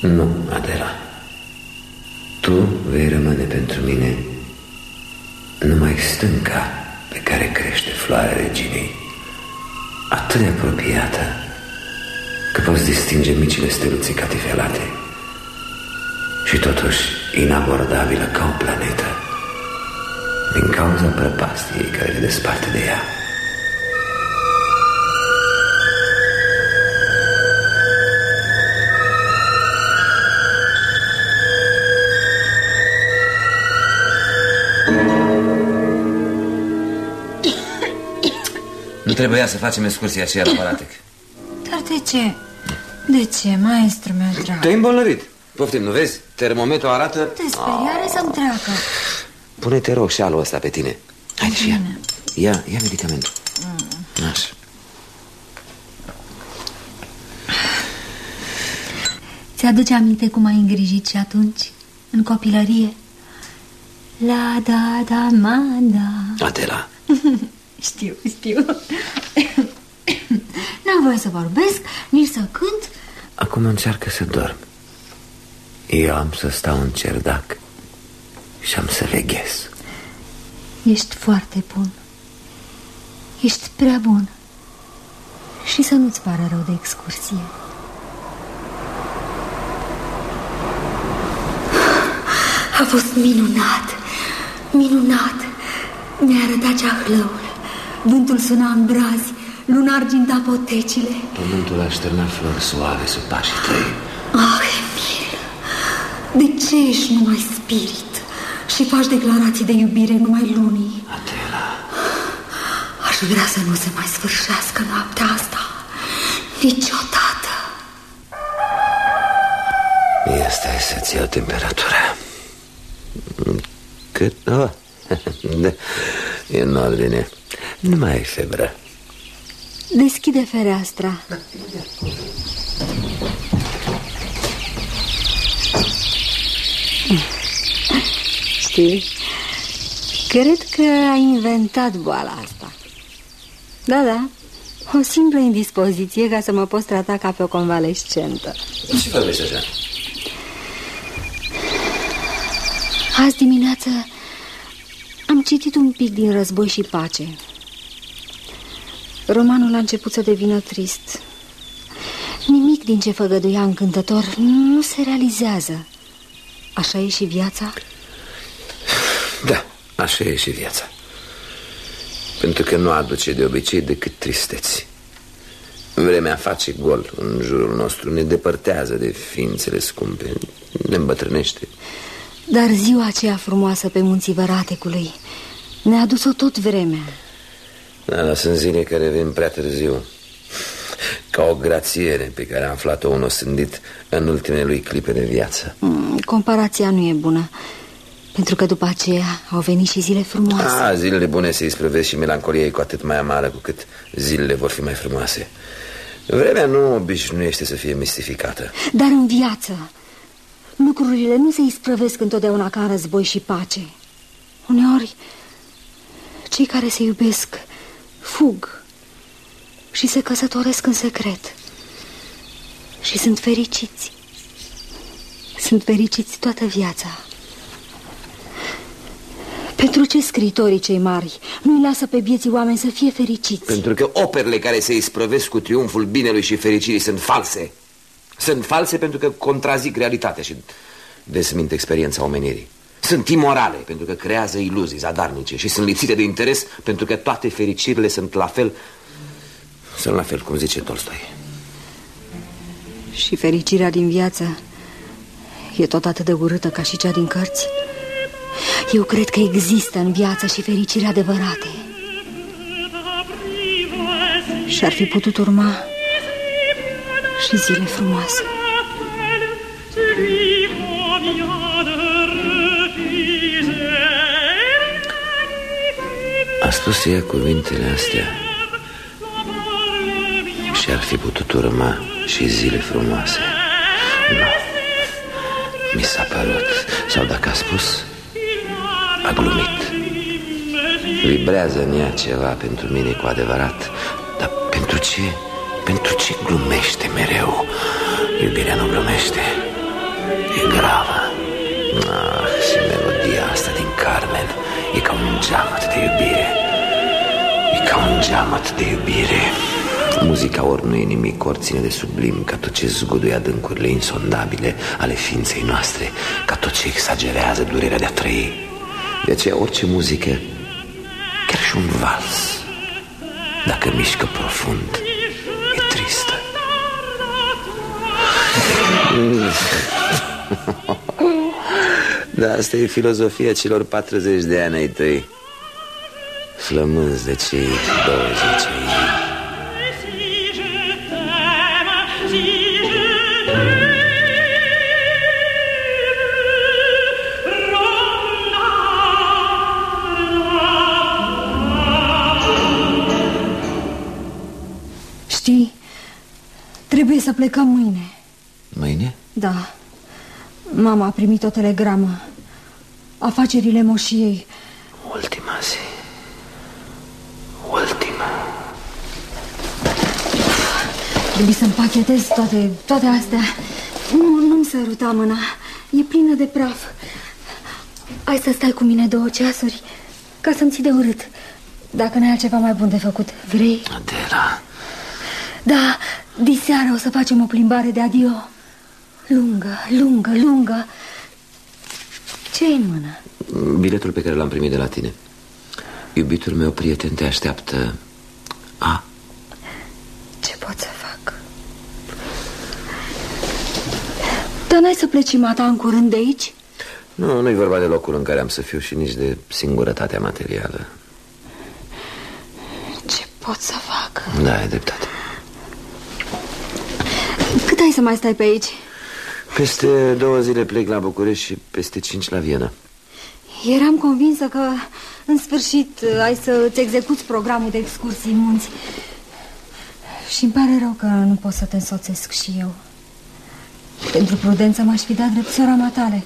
Nu, Adela. Tu vei rămâne pentru mine Numai stânca Pe care crește floarea reginei. Atât de apropiată Că poți distinge micile steluțe catifelate. Și totuși inabordabilă ca o planetă Din cauza prăpastiei care le desparte de ea trebuia să facem excursia aceea la Palatec Dar de ce? De ce, maestru meu drag? Te-ai îmbolnărit Poftim, nu vezi? termometru arată... Te speriare să-mi treacă. Pune-te rog șalul ăsta pe tine. Haide și ia. Ia, ia medicamentul. Așa. Ți-aduce aminte cum ai îngrijit și atunci, în copilărie? La da da ma da Adela, Știu, știu. N-am voie să vorbesc, nici să cânt. Acum încearcă să dorm. Eu am să stau în cerdac și am să veghez. Ești foarte bun. Ești prea bun. Și să nu-ți pară rău de excursie. A fost minunat. Minunat. Mi-a arătat ceahlăul Vântul suna în brazi Luna arginta potecile Pământul așterna flori suave sub pașii tăi. Ah, Emil De ce ești numai spirit Și faci declarații de iubire numai lunii Adela, Aș vrea să nu se mai sfârșească noaptea asta Niciodată Asta e să-ți iau temperatura. Cât? Oh. Da. E în ordine. Nu mai ai febră. Deschide fereastra. Știi, cred că ai inventat boala asta. Da, da, o simplă indispoziție ca să mă poți trata ca pe o convalescentă. Ce vorbești așa? Azi dimineață am citit un pic din Război și Pace Romanul a început să devină trist Nimic din ce făgăduia încântător nu se realizează Așa e și viața? Da, așa e și viața. Pentru că nu aduce de obicei decât tristeți. Vremea face gol în jurul nostru, ne depărtează de ființele scumpe, ne îmbătrânește. Dar ziua aceea frumoasă pe munții Văratecului Ne-a adus-o tot vremea Da, dar sunt zile care vin prea târziu. Ca o grațiere pe care am aflat-o un osândit în ultimele lui clipe de viață. Mm, Comparația nu e bună Pentru că după aceea au venit și zile frumoase A, zilele bune se isprăvesc și melancolia e cu atât mai amară cu cât zilele vor fi mai frumoase. Vremea nu obișnuiește să fie mistificată. Dar în viață Lucrurile nu se isprăvesc întotdeauna ca în război și pace Uneori Cei care se iubesc Fug. Și se căsătoresc în secret. Și sunt fericiți. Sunt fericiți toată viața. Pentru ce scritorii cei mari Nu-i lasă pe vieții oameni să fie fericiți? Pentru că operele care se isprăvesc cu triumful binelui și fericirii sunt false. Sunt false pentru că contrazic realitatea și desmint experiența omenirii. Sunt imorale pentru că creează iluzii zadarnice și sunt lipsite de interes pentru că toate fericirile sunt la fel sunt la fel cum zice Tolstoi. Și fericirea din viață E tot atât de urâtă ca și cea din cărți? Eu cred că există în viață și fericiri adevărate. Și ar fi putut urma Și zile frumoase spus ea cuvintele astea Și ar fi putut urma și zile frumoase. Nu. Mi s-a părut. Sau dacă a spus A glumit. Vibrează în ea ceva pentru mine cu adevărat. Dar pentru ce? Pentru ce glumește mereu? Iubirea nu glumește. E gravă. Ah, și melodia asta din Carmen E ca un geamăt de iubire. E ca un geamăt de iubire. Muzica ori nu e nimic, ori ține de sublim Ca tot ce zguduie adâncurile insondabile Ale ființei noastre Ca tot ce exagerează durerea de a trăi. De aceea orice muzică Chiar și un vals Dacă mișcă profund E tristă. Da, asta e filozofia celor 40 de ani ai tăi flămânzi de cei 20. Știi, trebuie să plecăm mâine. Mâine? Da. Mama a primit o telegramă. Afacerile moșiei. Ultima zi. Trebuie să împachetez toate, toate astea. Nu, nu-mi săruta mâna. E plină de praf. Hai să stai cu mine două ceasuri ca să-mi ții de urât. Dacă n-ai altceva mai bun de făcut, vrei? Adela. Da, diseară o să facem o plimbare de adio. Lungă, lungă, lungă. ce în mână? Biletul pe care l-am primit de la tine. Iubitul meu prieten te așteaptă. A. Ce pot să fac? Dar n-ai să pleci mata în curând de aici? Nu, nu-i vorba de locul în care am să fiu și nici de singurătatea materială. Ce pot să fac? Da, ai dreptate. Cât ai să mai stai pe aici? Peste două zile plec la București și peste cinci la Viena. Eram convinsă că, în sfârșit, ai să-ți execuți programul de excursii în munți. Și îmi pare rău că nu pot să te însoțesc și eu. Pentru prudență m-aș fi dat drept sora matale.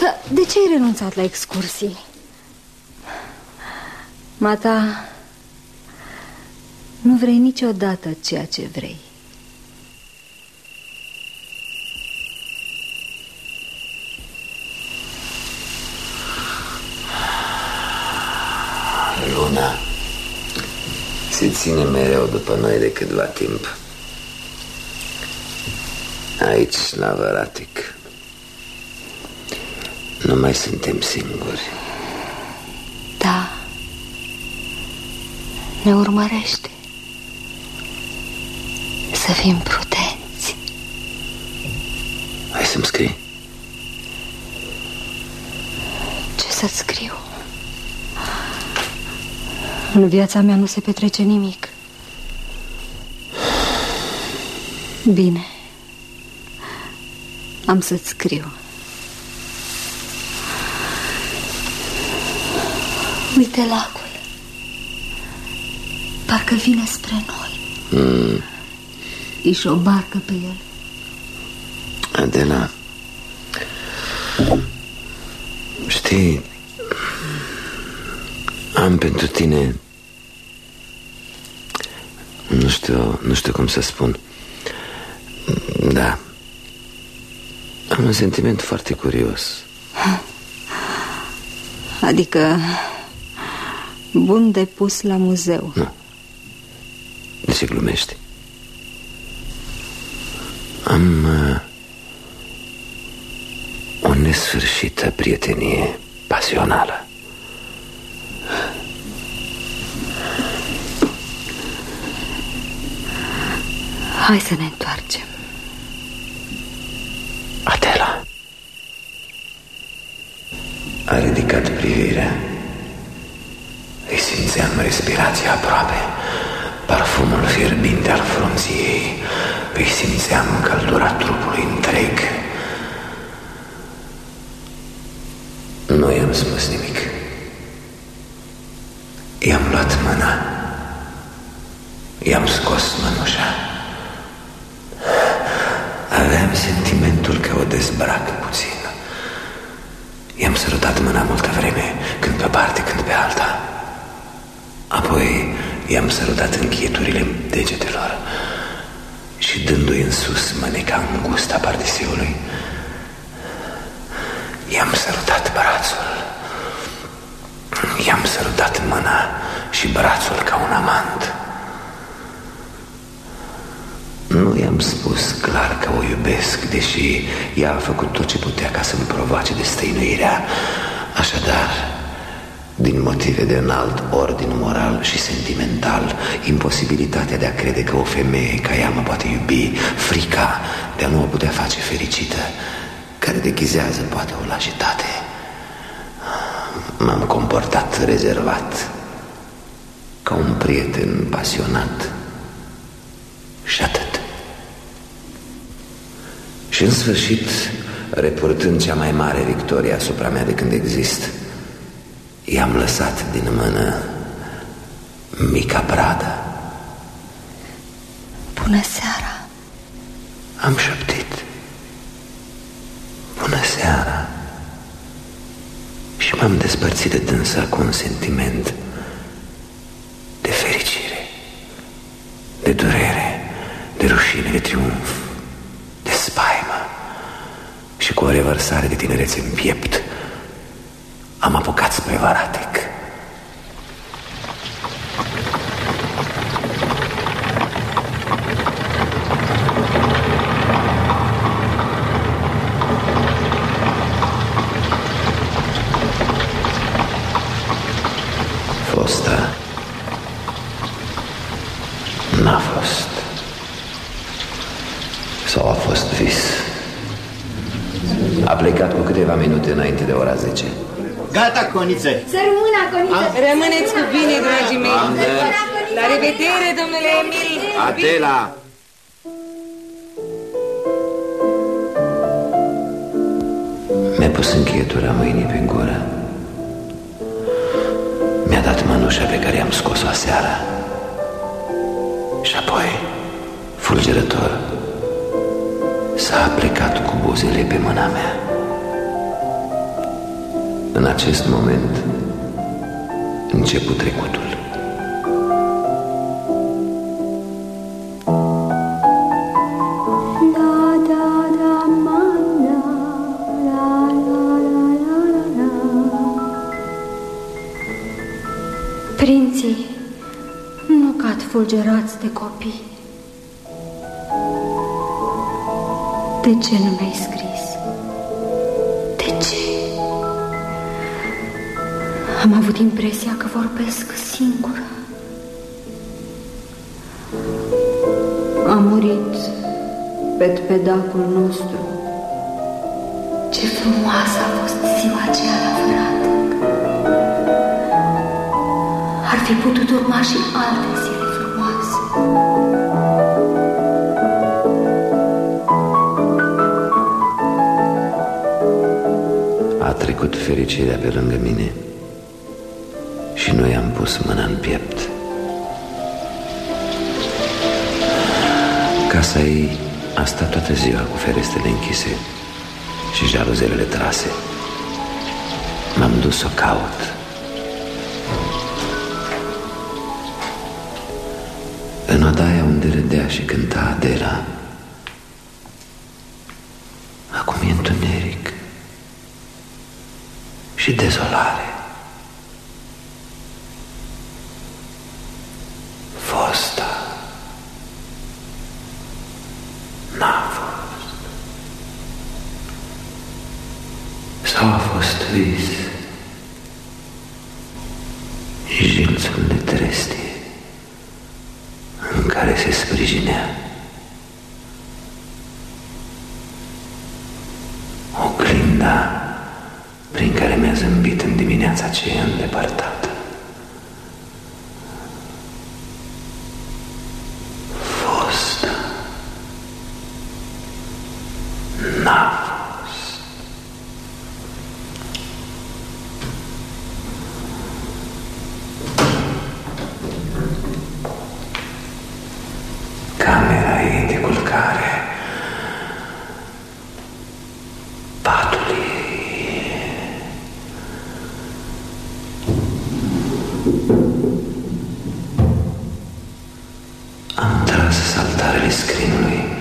Dar de ce ai renunțat la excursii? Mata, nu vrei niciodată ceea ce vrei. Luna se ține mereu după noi de câtva timp. Aici, la Văratic, nu mai suntem singuri. Da, ne urmărește. Să fim prudenți. Hai să-mi scrii. Ce să-ți scriu? În viața mea nu se petrece nimic. Bine. Am să-ți scriu. Uite lacul. Parcă vine spre noi. Mm. E și o barcă pe el. Adela, știi, am pentru tine, nu știu, nu știu cum să spun, da, am un sentiment foarte curios. Adică bun de pus la muzeu. Nu. De ce glumești? Am uh, o nesfârșită prietenie pasională. Hai să ne întoarcem. Adela. A ridicat privirea. Îi simțeam respirația aproape. Parfumul fierbinte al frunții ei Îi simțeam căldura trupului întreg. Nu i-am spus nimic. I-am luat mâna. I-am scos mănușa Aveam sentimentul că o dezbrac puțin. I-am sărutat mâna multă vreme Când pe parte, când pe alta. Apoi i-am sărutat închieturile degetelor Și dându-i în sus mâneca îngustă a pardesiului I-am sărutat brațul. I-am sărutat mâna și brațul ca un amant nu i-am spus clar că o iubesc, deși ea a făcut tot ce putea ca să-mi provoace destăinuirea. Așadar, din motive de înalt ordin moral și sentimental, imposibilitatea de a crede că o femeie ca ea mă poate iubi, frica de a nu o putea face fericită, care deghizează poate o lașitate, m-am comportat rezervat, ca un prieten pasionat și atât. Și în sfârșit, reportând cea mai mare victorie asupra mea de când exist, i-am lăsat din mână mica bradă. Bună seara! Am șoptit Bună seara Și m-am despărțit de dânsa cu un sentiment De fericire De durere De rușine, de triumf De spaimă Și cu o revărsare de tinerețe în piept Am apucat spre Varatec Fosta N-a fost Sau a fost vis A plecat cu câteva minute înainte de ora 10 Gata, coniță. Să rămână, Coniță. Rămâneți cu bine, dragii mei. Doamne. La revedere, domnule Emil. Adela Mi-a pus încheietura mâinii pe gură Mi-a dat mănușa pe care i-am scos-o aseară Și apoi, fulgerător S-a plecat cu buzele pe mâna mea În acest moment Început trecutul Da, da, da, ma, da, la, la, la, la, la, la. Prinții nu cad fulgerați de copii. De ce nu mi-ai scris? Am avut impresia că vorbesc singură. A murit pe pedacul nostru. Ce frumoasă a fost ziua aceea la Vratec. Ar fi putut urma și alte zile frumoase. A trecut fericirea pe lângă mine Și noi am pus mâna în piept. Casa ei a stat toată ziua cu ferestele închise Și jaluzelele trase. M-am dus să o caut. În odaia unde râdea și cânta Adela Acum e întuneric și dezolare. Fosta n-a fost. Sau a fost vis jilțul de trestie în care se sprijinea oglinda prin care mi-a zâmbit în dimineața aceea îndepărtată. Fosta n-a fost. Camera ei de culcare Patul ei Am tras saltarele scrinului În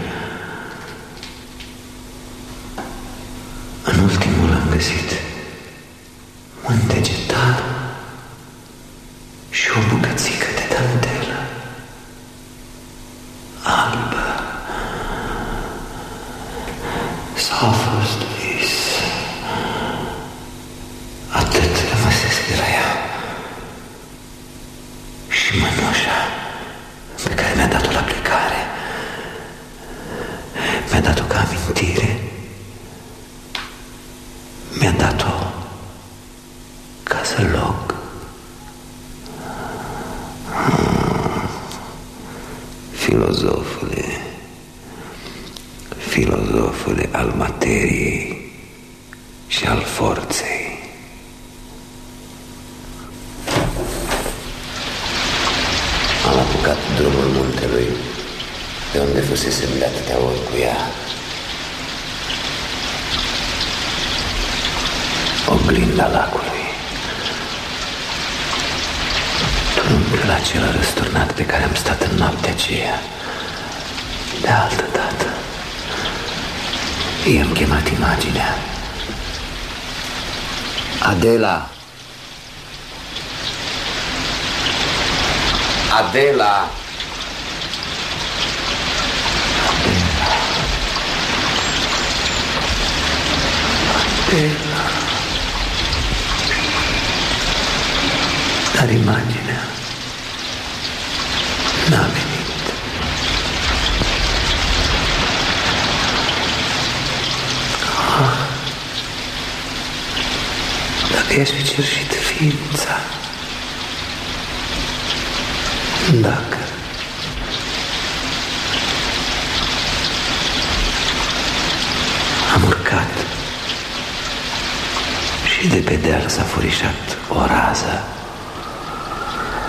Și de pe deal s-a furișat o rază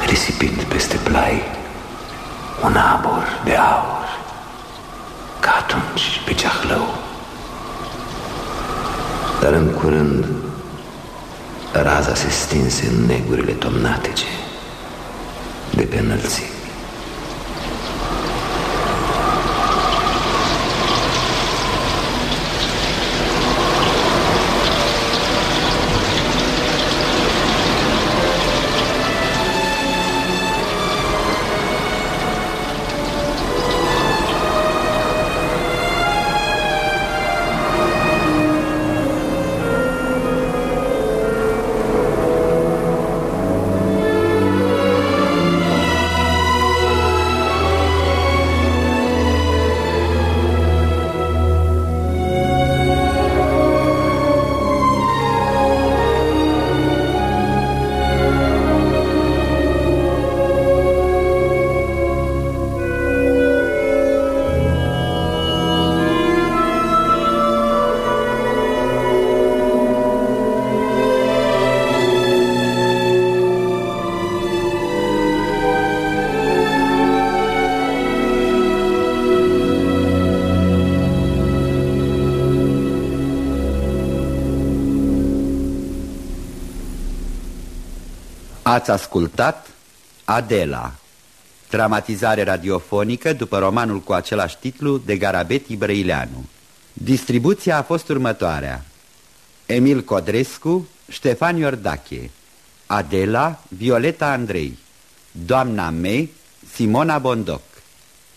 Risipind peste plai Un abur de aur Ca atunci pe ceahlău. Dar în curând Raza se stinse în negurile tomnatice De pe înălțimi Ați ascultat Adela, dramatizare radiofonică după romanul cu același titlu de Garabet Ibrăileanu. Distribuția a fost următoarea. Emil Codrescu, Ștefan Iordache, Adela, Violeta Andrei, Doamna Me, Simona Bondoc,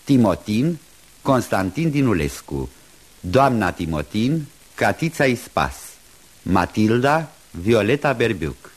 Timotin, Constantin Dinulescu, Doamna Timotin, Catița Ispas, Matilda, Violeta Berbiuc.